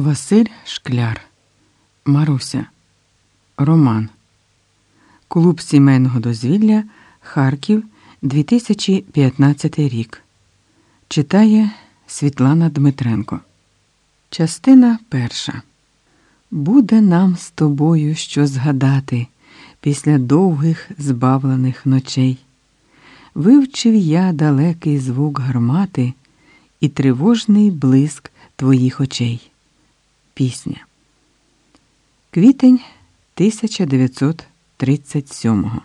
Василь Шкляр, Маруся, Роман, Клуб сімейного дозвілля Харків 2015 рік. Читає Світлана Дмитренко. Частина перша. Буде нам з тобою що згадати після довгих збавлених ночей. Вивчив я далекий звук гармати і тривожний блиск твоїх очей. Пісня. Квітень 1937-го.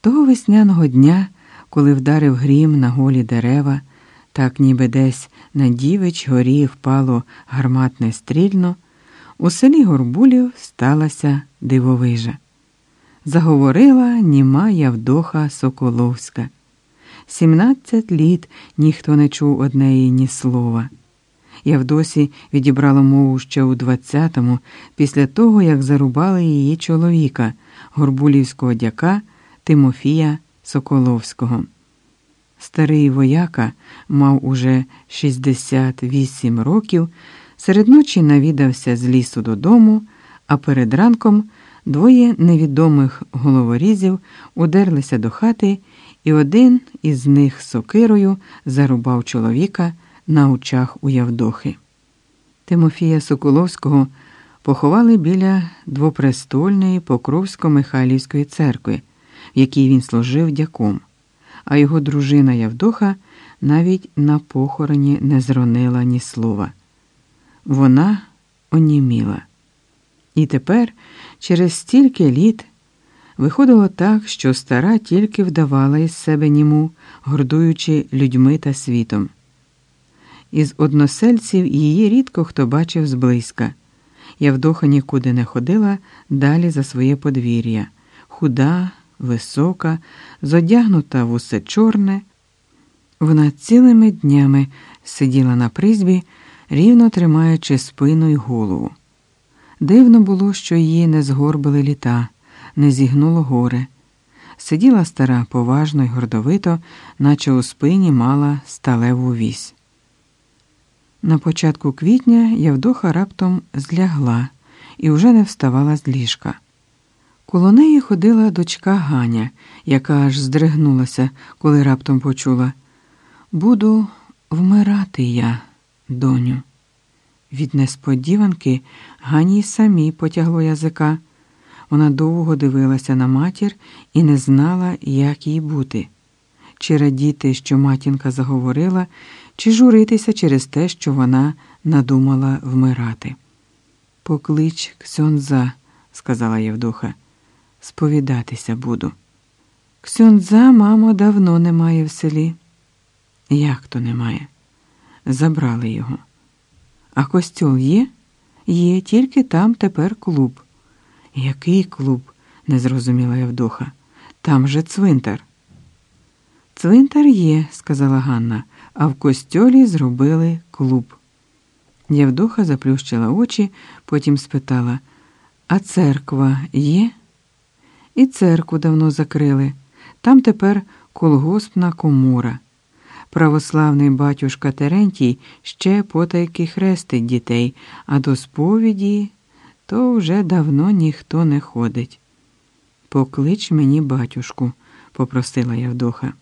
Того весняного дня, коли вдарив грім на голі дерева, так ніби десь на дівич горі впало гарматне стрільно, у селі Горбулів сталася дивовижа. Заговорила німа Явдоха Соколовська. Сімнадцять літ ніхто не чув однеї ні слова. Явдосі відібрала мову ще у 20-му, після того, як зарубали її чоловіка, горбулівського дяка Тимофія Соколовського. Старий вояка мав уже 68 років, серед ночі навідався з лісу додому, а перед ранком двоє невідомих головорізів удерлися до хати, і один із них сокирою зарубав чоловіка на очах у Явдохи. Тимофія Соколовського поховали біля двопрестольної Покровсько-Михайлівської церкви, в якій він служив дяком, а його дружина Явдоха навіть на похороні не зронила ні слова. Вона оніміла. І тепер, через стільки літ, виходило так, що стара тільки вдавала із себе німу, гордуючи людьми та світом. Із односельців її рідко хто бачив зблизька. Явдоха нікуди не ходила далі за своє подвір'я, худа, висока, зодягнута в усе чорне. Вона цілими днями сиділа на призбі, рівно тримаючи спину й голову. Дивно було, що її не згорбили літа, не зігнуло горе. Сиділа стара поважно й гордовито, наче у спині мала сталеву вісь. На початку квітня Явдоха раптом злягла і вже не вставала з ліжка. Коло неї ходила дочка Ганя, яка аж здригнулася, коли раптом почула Буду вмирати я, доню. Від несподіванки Гані самі потягло язика. Вона довго дивилася на матір і не знала, як їй бути чи радіти, що матінка заговорила, чи журитися через те, що вона надумала вмирати. Поклич Ксьонза, сказала Євдоха, сповідатися буду. Ксьонза, мамо, давно немає в селі. Як то немає? Забрали його. А костюл є? Є, тільки там тепер клуб. Який клуб? не зрозуміла Євдоха. Там же цвинтар. Цвинтар є, сказала Ганна, а в костьолі зробили клуб. Євдоха заплющила очі, потім спитала А церква є? І церкву давно закрили. Там тепер колгоспна комора. Православний батюшка Терентій ще потайки хрестить дітей, а до сповіді то вже давно ніхто не ходить. Поклич мені батюшку, попросила Явдоха.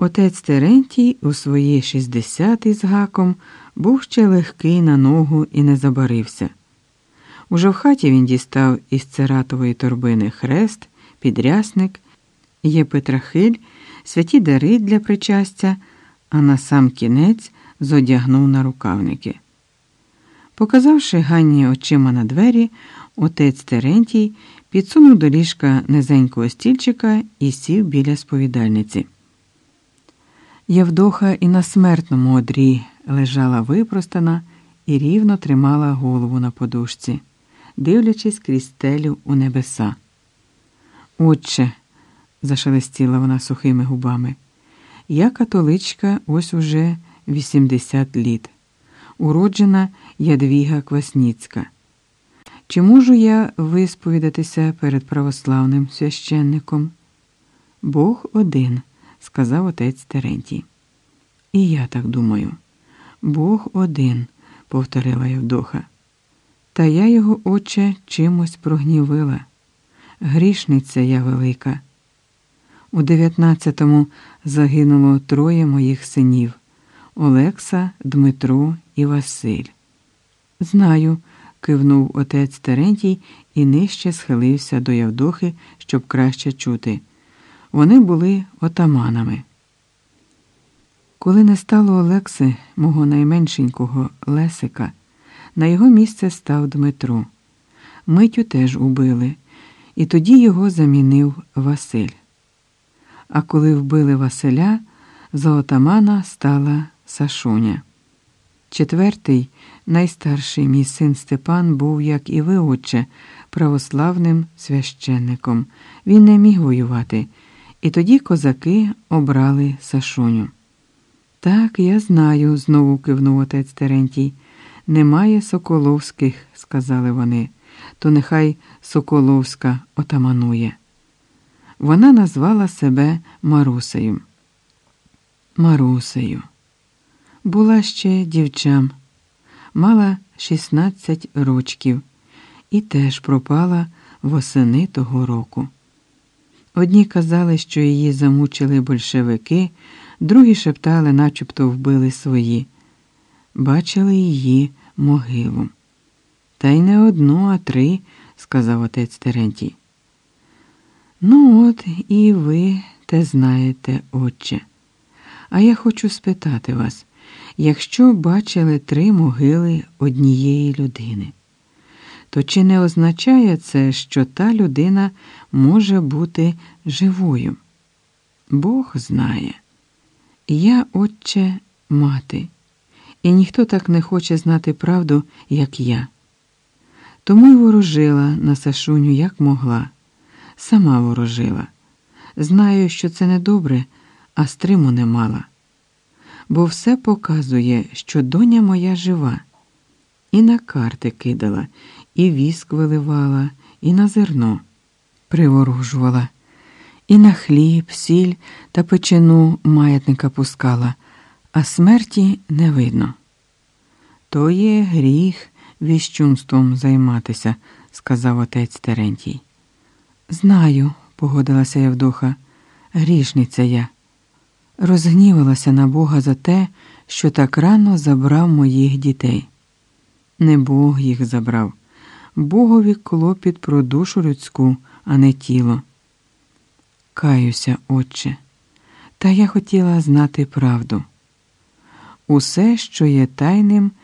Отець Терентій у свої 60 із гаком був ще легкий на ногу і не забарився. Уже в хаті він дістав із цератової торбини хрест, підрясник, єпитрахиль, святі дари для причастя, а на сам кінець зодягнув на рукавники. Показавши Ганні очима на двері, отець Терентій підсунув до ліжка низенького стільчика і сів біля сповідальниці. Євдоха і на смертному одрі лежала випростана і рівно тримала голову на подушці, дивлячись крізь стелю у небеса. Отче, зашелестіла вона сухими губами, я католичка ось уже 80 літ, уроджена Ядвіга Квасніцька. Чи можу я висповідатися перед православним священником? Бог один сказав отець Терентій. І я так думаю. Бог один, повторила Євдоха. Та я його, отче, чимось прогнівила. Грішниця я велика. У дев'ятнадцятому загинуло троє моїх синів Олекса, Дмитро і Василь. Знаю, кивнув отець Терентій і нижче схилився до Явдохи, щоб краще чути. Вони були отаманами. Коли не стало Олекси, мого найменшенького Лесика, на його місце став Дмитро. Митю теж убили, і тоді його замінив Василь. А коли вбили Василя, за отамана стала Сашуня. Четвертий, найстарший мій син Степан був, як і ви, отче, православним священником. Він не міг воювати, і тоді козаки обрали Сашуню. Так, я знаю, знову кивнув отець Терентій. Немає Соколовських, сказали вони, то нехай Соколовська отаманує. Вона назвала себе Марусею. Марусею. Була ще дівчам, мала 16 рочків і теж пропала восени того року. Одні казали, що її замучили большевики, другі шептали, начебто вбили свої. Бачили її могилу. Та й не одну, а три, сказав отець Терентій. Ну, от і ви те знаєте, отче. А я хочу спитати вас, якщо бачили три могили однієї людини, то чи не означає це, що та людина може бути живою? Бог знає. Я, отче, мати, і ніхто так не хоче знати правду, як я. Тому й ворожила на Сашуню як могла, сама ворожила. Знаю, що це недобре, а стриму не мала. Бо все показує, що доня моя жива, і на карти кидала, і віск виливала, і на зерно приворожувала, і на хліб, сіль та печену маятника пускала, а смерті не видно. То є гріх віщунством займатися, сказав отець Терентій. Знаю, погодилася Явдоха, грішниця я. Розгнівалася на Бога за те, що так рано забрав моїх дітей. Не Бог їх забрав, Богові клопіт про душу людську, а не тіло. Каюся, отче, та я хотіла знати правду. Усе, що є тайним,